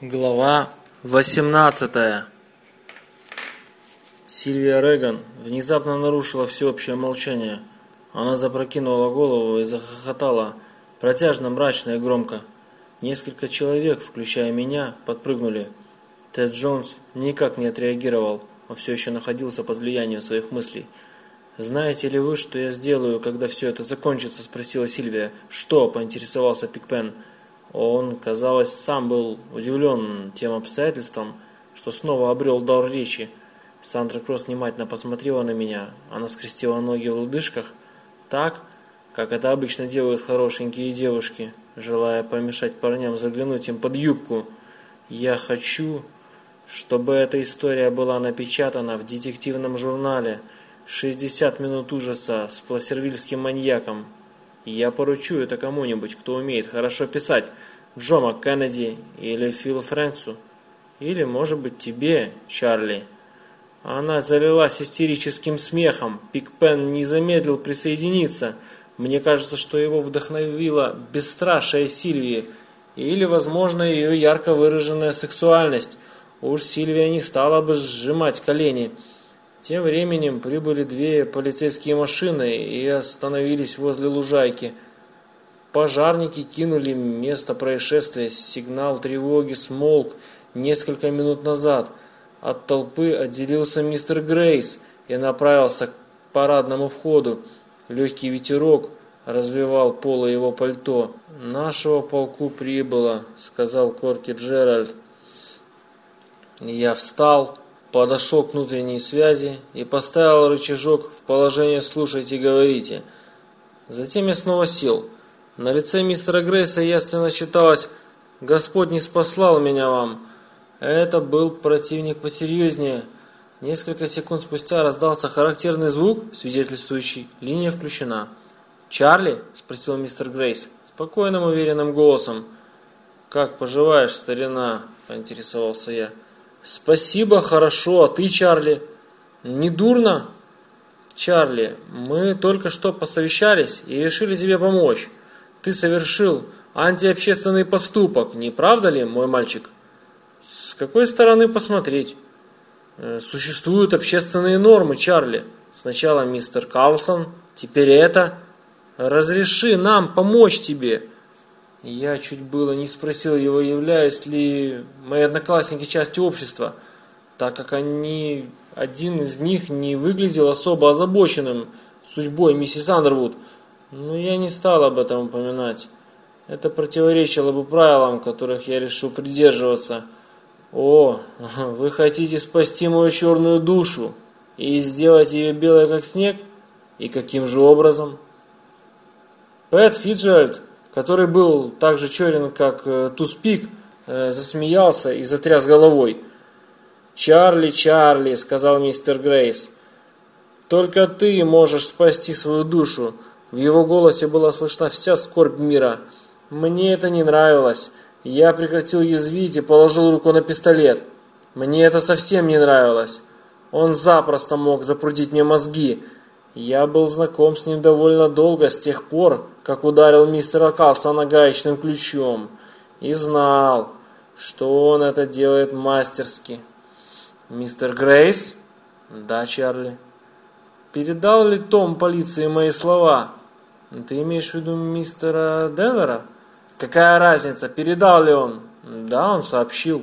Глава 18 Сильвия Реган внезапно нарушила всеобщее молчание. Она запрокинула голову и захохотала, протяжно, мрачно и громко. Несколько человек, включая меня, подпрыгнули. Тед Джонс никак не отреагировал, он все еще находился под влиянием своих мыслей. «Знаете ли вы, что я сделаю, когда все это закончится?» – спросила Сильвия. «Что?» – поинтересовался Пикпен. Он, казалось, сам был удивлен тем обстоятельством, что снова обрел дар речи. Сандра Кросс внимательно посмотрела на меня. Она скрестила ноги в лодыжках, так, как это обычно делают хорошенькие девушки, желая помешать парням заглянуть им под юбку. Я хочу, чтобы эта история была напечатана в детективном журнале «60 минут ужаса с пласервильским маньяком». Я поручу это кому-нибудь, кто умеет хорошо писать. Джо МакКеннеди или Филу Фрэнксу. Или, может быть, тебе, Чарли. Она залилась истерическим смехом. Пик Пен не замедлил присоединиться. Мне кажется, что его вдохновила бесстрашие Сильвии. Или, возможно, ее ярко выраженная сексуальность. Уж Сильвия не стала бы сжимать колени. Тем временем прибыли две полицейские машины и остановились возле лужайки. Пожарники кинули место происшествия. Сигнал тревоги смолк несколько минут назад. От толпы отделился мистер Грейс и направился к парадному входу. Легкий ветерок развивал поло его пальто. «Нашего полку прибыло», — сказал Корки Джеральд. Я встал подошел к внутренней связи и поставил рычажок в положение «слушайте, говорите». Затем я снова сел. На лице мистера Грейса ясно читалось «Господь не спаслал меня вам». Это был противник посерьезнее. Несколько секунд спустя раздался характерный звук, свидетельствующий «Линия включена». «Чарли?» – спросил мистер Грейс спокойным, уверенным голосом. «Как поживаешь, старина?» – поинтересовался я. Спасибо, хорошо. А ты, Чарли? Не дурно? Чарли, мы только что посовещались и решили тебе помочь. Ты совершил антиобщественный поступок, не правда ли, мой мальчик? С какой стороны посмотреть? Э, существуют общественные нормы, Чарли. Сначала мистер Карлсон, теперь это. Разреши нам помочь тебе. Я чуть было не спросил его, являюсь ли мои одноклассники частью общества, так как они, один из них не выглядел особо озабоченным судьбой миссис Андервуд, но я не стал об этом упоминать. Это противоречило бы правилам, которых я решил придерживаться. О, вы хотите спасти мою черную душу и сделать ее белой, как снег? И каким же образом? Пэт Фиджеральд который был так же черен, как э, Туспик, э, засмеялся и затряс головой. «Чарли, Чарли», — сказал мистер Грейс, — «только ты можешь спасти свою душу». В его голосе была слышна вся скорбь мира. Мне это не нравилось. Я прекратил язвить и положил руку на пистолет. Мне это совсем не нравилось. Он запросто мог запрудить мне мозги, я был знаком с ним довольно долго, с тех пор, как ударил мистера Калсона гаечным ключом, и знал, что он это делает мастерски. «Мистер Грейс?» «Да, Чарли». «Передал ли Том полиции мои слова?» «Ты имеешь в виду мистера Денвера?» «Какая разница, передал ли он?» «Да, он сообщил».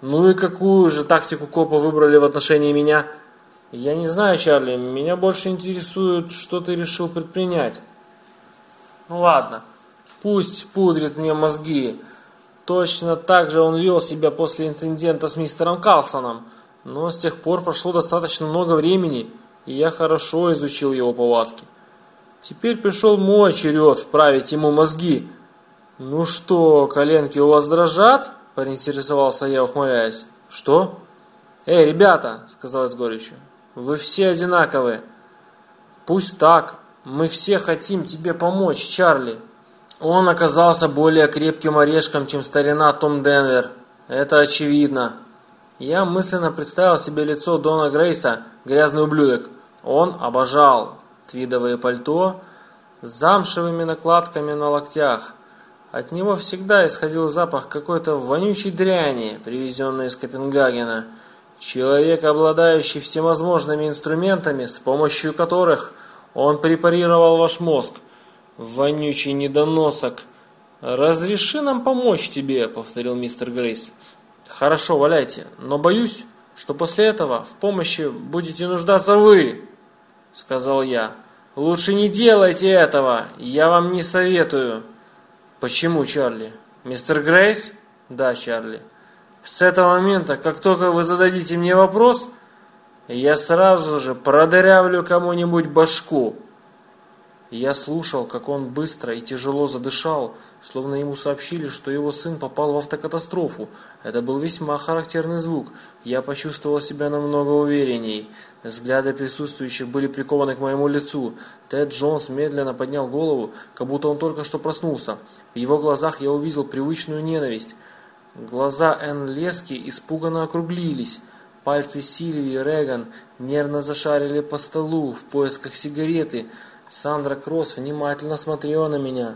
«Ну и какую же тактику копа выбрали в отношении меня?» Я не знаю, Чарли, меня больше интересует, что ты решил предпринять. Ну ладно, пусть пудрит мне мозги. Точно так же он вел себя после инцидента с мистером Карлсоном. Но с тех пор прошло достаточно много времени, и я хорошо изучил его повадки. Теперь пришел мой черед вправить ему мозги. «Ну что, коленки у вас дрожат?» – поинтересовался я, ухмыляясь. «Что?» «Эй, ребята!» – сказал с горечью. Вы все одинаковые. Пусть так. Мы все хотим тебе помочь, Чарли. Он оказался более крепким орешком, чем старина Том Денвер. Это очевидно. Я мысленно представил себе лицо Дона Грейса, грязный ублюдок. Он обожал твидовое пальто с замшевыми накладками на локтях, От него всегда исходил запах какой-то вонючей дряни, привезенной из Копенгагена. Человек, обладающий всевозможными инструментами, с помощью которых он препарировал ваш мозг. Вонючий недоносок. «Разреши нам помочь тебе», — повторил мистер Грейс. «Хорошо, валяйте, но боюсь, что после этого в помощи будете нуждаться вы», — сказал я. «Лучше не делайте этого, я вам не советую». «Почему, Чарли?» «Мистер Грейс?» «Да, Чарли». «С этого момента, как только вы зададите мне вопрос, я сразу же продырявлю кому-нибудь башку». Я слушал, как он быстро и тяжело задышал, словно ему сообщили, что его сын попал в автокатастрофу. Это был весьма характерный звук. Я почувствовал себя намного уверенней. Взгляды присутствующих были прикованы к моему лицу. Тед Джонс медленно поднял голову, как будто он только что проснулся. В его глазах я увидел привычную ненависть. Глаза Энн Лески испуганно округлились. Пальцы Сильвии Реган нервно зашарили по столу в поисках сигареты. Сандра Кросс внимательно смотрела на меня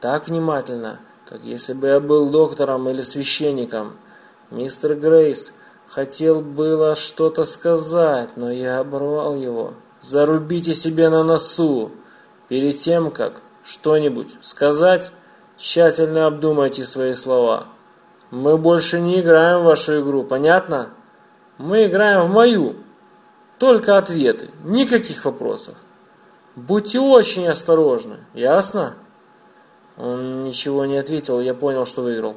так внимательно, как если бы я был доктором или священником. Мистер Грейс хотел было что-то сказать, но я оборвал его. Зарубите себе на носу. Перед тем, как что-нибудь сказать, тщательно обдумайте свои слова. Мы больше не играем в вашу игру, понятно? Мы играем в мою. Только ответы, никаких вопросов. Будьте очень осторожны, ясно? Он ничего не ответил, я понял, что выиграл.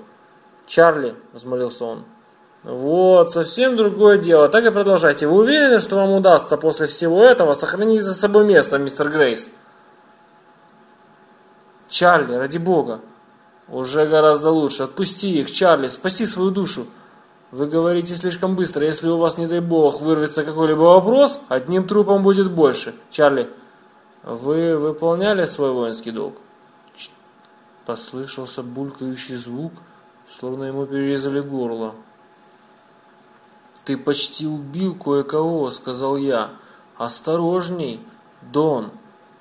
«Чарли», — взмолился он. «Вот, совсем другое дело. Так и продолжайте. Вы уверены, что вам удастся после всего этого сохранить за собой место, мистер Грейс?» «Чарли, ради бога!» «Уже гораздо лучше. Отпусти их, Чарли, спаси свою душу!» «Вы говорите слишком быстро. Если у вас, не дай бог, вырвется какой-либо вопрос, одним трупом будет больше. Чарли, вы выполняли свой воинский долг?» Послышался булькающий звук, словно ему перерезали горло. «Ты почти убил кое-кого», — сказал я. «Осторожней, Дон.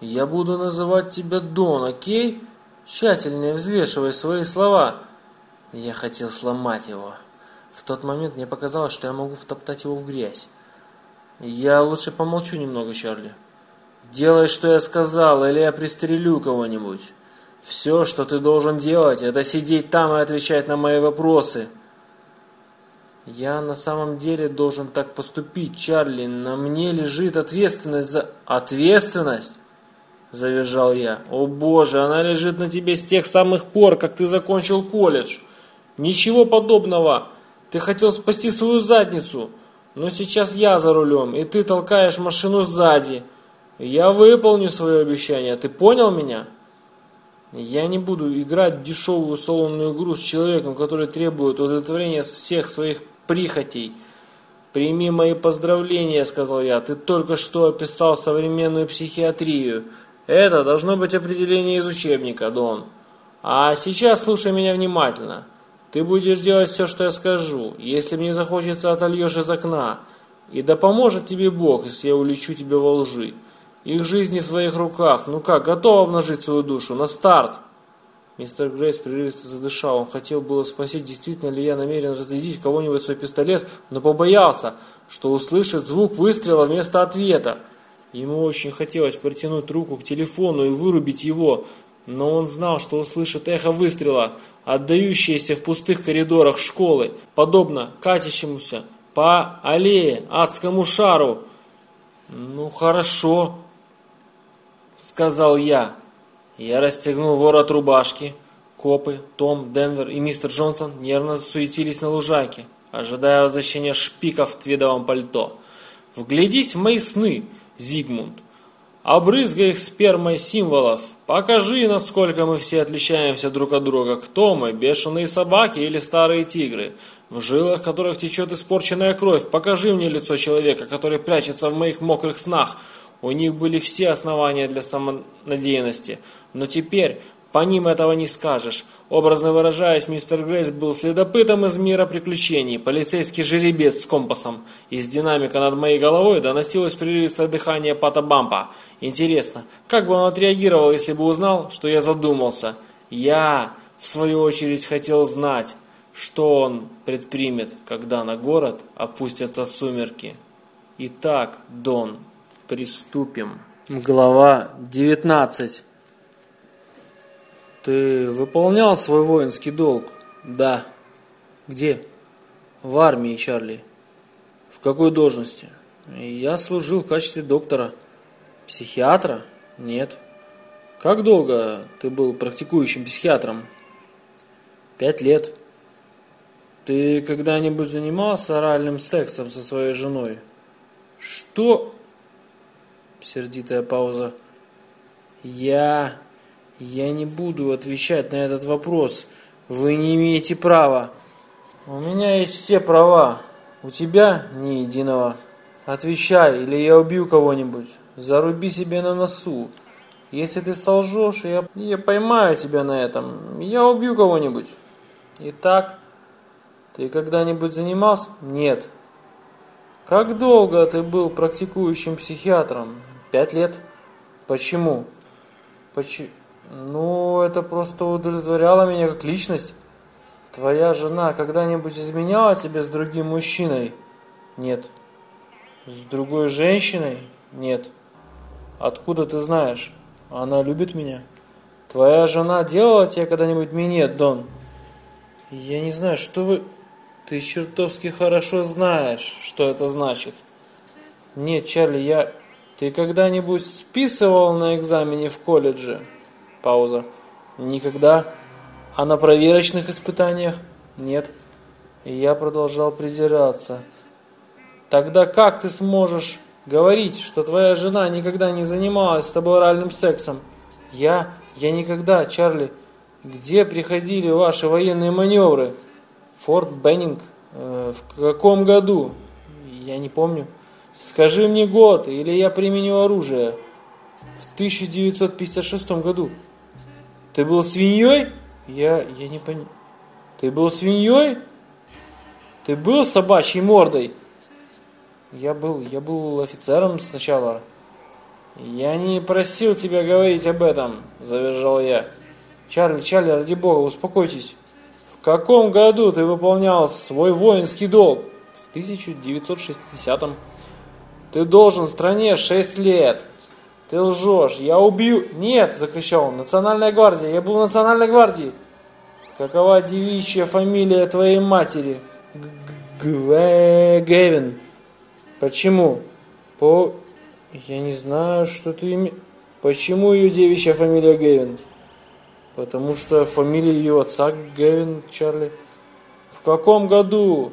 Я буду называть тебя Дон, окей? Тщательнее взвешивай свои слова». Я хотел сломать его. В тот момент мне показалось, что я могу втоптать его в грязь. «Я лучше помолчу немного, Чарли. Делай, что я сказал, или я пристрелю кого-нибудь». Все, что ты должен делать, это сидеть там и отвечать на мои вопросы. Я на самом деле должен так поступить, Чарли. На мне лежит ответственность за... Ответственность? Завержал я. О боже, она лежит на тебе с тех самых пор, как ты закончил колледж. Ничего подобного. Ты хотел спасти свою задницу. Но сейчас я за рулем, и ты толкаешь машину сзади. Я выполню свое обещание. Ты понял меня? Я не буду играть дешевую салонную игру с человеком, который требует удовлетворения всех своих прихотей. «Прими мои поздравления», — сказал я. «Ты только что описал современную психиатрию. Это должно быть определение из учебника, Дон. А сейчас слушай меня внимательно. Ты будешь делать все, что я скажу. Если мне захочется, отольешь из окна. И да поможет тебе Бог, если я улечу тебя во лжи. Их жизни в твоих руках. Ну как, готов обнажить свою душу? На старт!» Мистер Грейс прерывисто задышал. Он хотел было спросить, действительно ли я намерен разрядить кого-нибудь свой пистолет, но побоялся, что услышит звук выстрела вместо ответа. Ему очень хотелось протянуть руку к телефону и вырубить его, но он знал, что услышит эхо выстрела, отдающееся в пустых коридорах школы, подобно катящемуся по аллее адскому шару. «Ну хорошо», сказал я. Я расстегнул ворот рубашки. Копы, Том, Денвер и мистер Джонсон нервно засуетились на лужайке, ожидая возвращения шпика в твидовом пальто. «Вглядись в мои сны, Зигмунд!» Обрызгай их спермой символов. Покажи, насколько мы все отличаемся друг от друга. Кто мы, бешеные собаки или старые тигры? В жилах которых течет испорченная кровь. Покажи мне лицо человека, который прячется в моих мокрых снах. У них были все основания для самонадеянности. Но теперь по ним этого не скажешь. Образно выражаясь, мистер Грейс был следопытом из мира приключений, полицейский жеребец с компасом. Из динамика над моей головой доносилось прерывистое дыхание Пата Бампа. Интересно, как бы он отреагировал, если бы узнал, что я задумался? Я в свою очередь, хотел знать, что он предпримет, когда на город опустятся сумерки. Итак, Дон, приступим. Глава 19 Ты выполнял свой воинский долг? Да. Где? В армии, Чарли. В какой должности? Я служил в качестве доктора. Психиатра? Нет. Как долго ты был практикующим психиатром? Пять лет. Ты когда-нибудь занимался оральным сексом со своей женой? Что? Сердитая пауза. Я... Я не буду отвечать на этот вопрос. Вы не имеете права. У меня есть все права. У тебя ни единого. Отвечай, или я убью кого-нибудь. Заруби себе на носу. Если ты солжешь, я, я поймаю тебя на этом. Я убью кого-нибудь. Итак, ты когда-нибудь занимался? Нет. Как долго ты был практикующим психиатром? Пять лет. Почему? Почему? Ну, это просто удовлетворяло меня как личность. Твоя жена когда-нибудь изменяла тебе с другим мужчиной? Нет. С другой женщиной? Нет. Откуда ты знаешь? Она любит меня. Твоя жена делала тебе когда-нибудь минет, Дон? Я не знаю, что вы... Ты чертовски хорошо знаешь, что это значит. Нет, Чарли, я... Ты когда-нибудь списывал на экзамене в колледже? Пауза. Никогда. А на проверочных испытаниях? Нет. И я продолжал придираться. Тогда как ты сможешь говорить, что твоя жена никогда не занималась с тобой оральным сексом? Я? Я никогда, Чарли. Где приходили ваши военные маневры? Форт Беннинг. Э, в каком году? Я не помню. Скажи мне год, или я применю оружие. В 1956 году. Ты был свиньей? Я, я не понял. Ты был свиньей? Ты был собачьей мордой? Я был, я был офицером сначала. Я не просил тебя говорить об этом, завизжал я. Чарли, Чарли, ради бога, успокойтесь. В каком году ты выполнял свой воинский долг? В 1960-м. Ты должен стране 6 лет. Ты лжешь, я убью. Нет, закричал он, национальная гвардия, я был в национальной гвардии. Какова девичья фамилия твоей матери? Гвен. Почему? По... Я не знаю, что ты имеешь... Почему ее девичья фамилия Гевин? Потому что фамилия ее отца Гевин Чарли. В каком году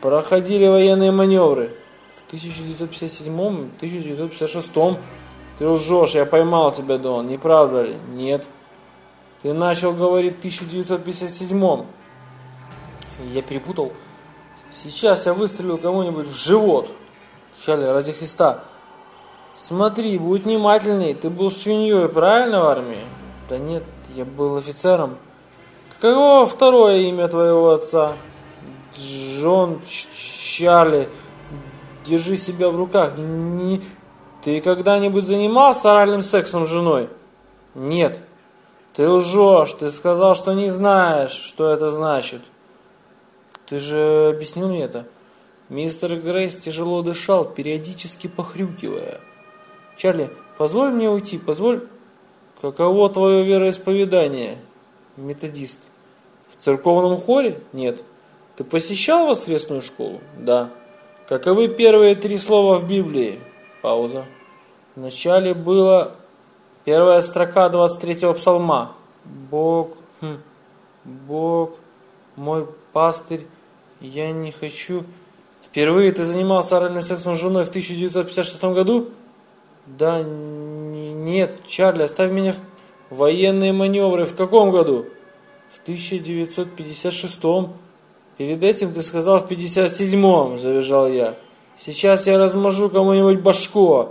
проходили военные маневры? В 1957-м, 1956-м. Ты лжешь, я поймал тебя, Дон, не правда ли? Нет. Ты начал говорить в 1957-м. Я перепутал. Сейчас я выстрелил кому-нибудь в живот. Чарли, ради Христа. Смотри, будь внимательней. Ты был свиньей, правильно, в армии? Да нет, я был офицером. Каково второе имя твоего отца? Джон Чарли. Держи себя в руках. Не... Ты когда-нибудь занимался оральным сексом с женой? Нет. Ты лжешь. Ты сказал, что не знаешь, что это значит. Ты же объяснил мне это. Мистер Грейс тяжело дышал, периодически похрюкивая. «Чарли, позволь мне уйти, позволь...» «Каково твое вероисповедание?» «Методист». «В церковном хоре?» «Нет». «Ты посещал воскресную школу?» «Да». «Каковы первые три слова в Библии?» Пауза. Вначале было первая строка 23-го псалма. Бог, хм, Бог, мой пастырь, я не хочу Впервые ты занимался оральным сексом с женой в 1956 году? Да, нет, Чарли, оставь меня в военные маневры. В каком году? В 1956-м. Перед этим ты сказал в 57-м, завизжал я. Сейчас я размажу кому-нибудь башку.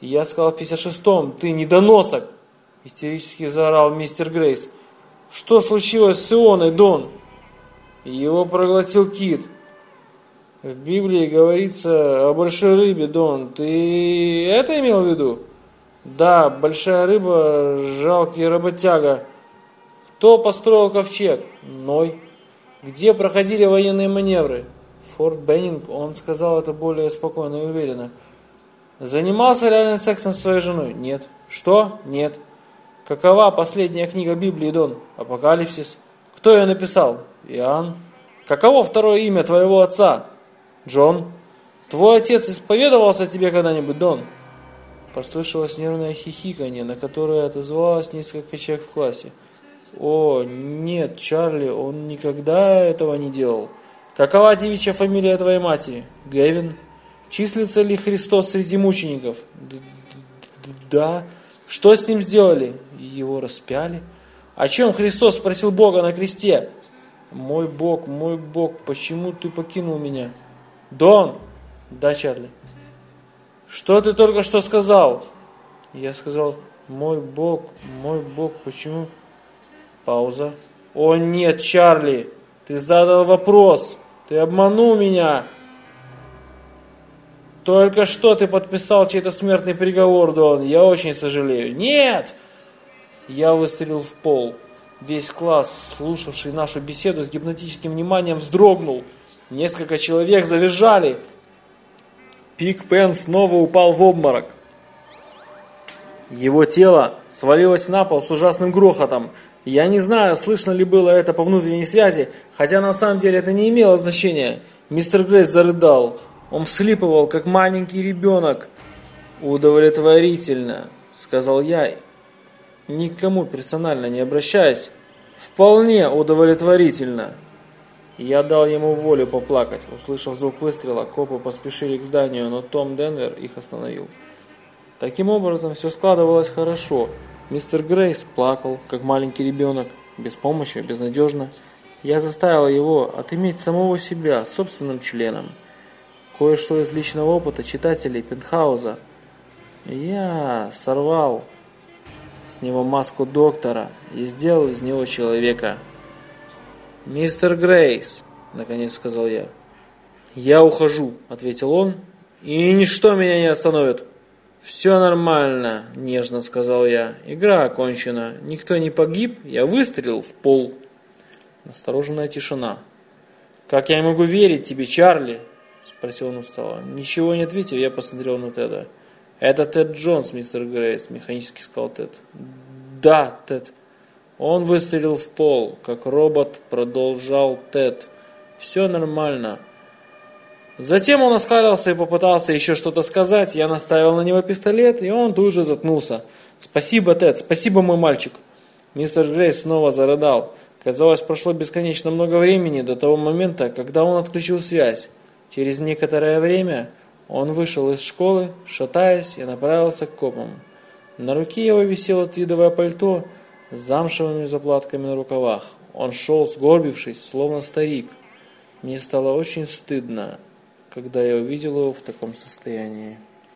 Я сказал в 56-м, ты недоносок. Истерически заорал мистер Грейс. Что случилось с Ионой, Дон? Его проглотил кит. В Библии говорится о большой рыбе, Дон. Ты это имел в виду? Да, большая рыба, жалкий работяга. Кто построил ковчег? Ной. Где проходили военные маневры? Форт Беннинг, он сказал это более спокойно и уверенно. Занимался реальным сексом с своей женой? Нет. Что? Нет. Какова последняя книга Библии, Дон? Апокалипсис. Кто ее написал? Иоанн. Каково второе имя твоего отца? Джон. Твой отец исповедовался тебе когда-нибудь, Дон? Послышалось нервное хихиканье, на которое отозвалось несколько человек в классе. О, нет, Чарли, он никогда этого не делал. Какова девичья фамилия твоей матери? Гевин. Числится ли Христос среди мучеников? Да. Что с ним сделали? Его распяли. О чем Христос спросил Бога на кресте? Мой Бог, мой Бог, почему ты покинул меня? Дон! Да, Чарли. Что ты только что сказал? Я сказал, мой Бог, мой Бог, почему? Пауза. О нет, Чарли, ты задал вопрос. Ты обманул меня. Только что ты подписал чей-то смертный приговор, Дон. Я очень сожалею. Нет! Я выстрелил в пол. Весь класс, слушавший нашу беседу с гипнотическим вниманием, вздрогнул. Несколько человек завизжали. Пик Пен снова упал в обморок. Его тело свалилось на пол с ужасным грохотом. Я не знаю, слышно ли было это по внутренней связи, хотя на самом деле это не имело значения. Мистер Грейс зарыдал. Он вслипывал, как маленький ребенок. «Удовлетворительно», — сказал я, никому персонально не обращаясь. «Вполне удовлетворительно». Я дал ему волю поплакать. Услышав звук выстрела, копы поспешили к зданию, но Том Денвер их остановил. Таким образом, все складывалось хорошо. Мистер Грейс плакал, как маленький ребенок, без помощи, безнадежно. Я заставил его отыметь самого себя собственным членом. Кое-что из личного опыта читателей Пентхауза. Я сорвал с него маску доктора и сделал из него человека. «Мистер Грейс», — наконец сказал я. «Я ухожу», — ответил он, — «и ничто меня не остановит». «Все нормально», — нежно сказал я. «Игра окончена. Никто не погиб. Я выстрелил в пол». Настороженная тишина. «Как я могу верить тебе, Чарли?» — спросил он устало. Ничего не ответив, я посмотрел на Теда. «Это Тед Джонс, мистер Грейс», — механически сказал Тед. «Да, Тед». Он выстрелил в пол, как робот, продолжал Тед. «Все нормально». Затем он оскалился и попытался еще что-то сказать. Я наставил на него пистолет, и он тут же заткнулся. «Спасибо, Тед, спасибо, мой мальчик». Мистер Грейс снова зарыдал. Казалось, прошло бесконечно много времени до того момента, когда он отключил связь. Через некоторое время он вышел из школы, шатаясь, и направился к копам. На руке его висело твидовое пальто – с замшевыми заплатками на рукавах. Он шел, сгорбившись, словно старик. Мне стало очень стыдно, когда я увидел его в таком состоянии.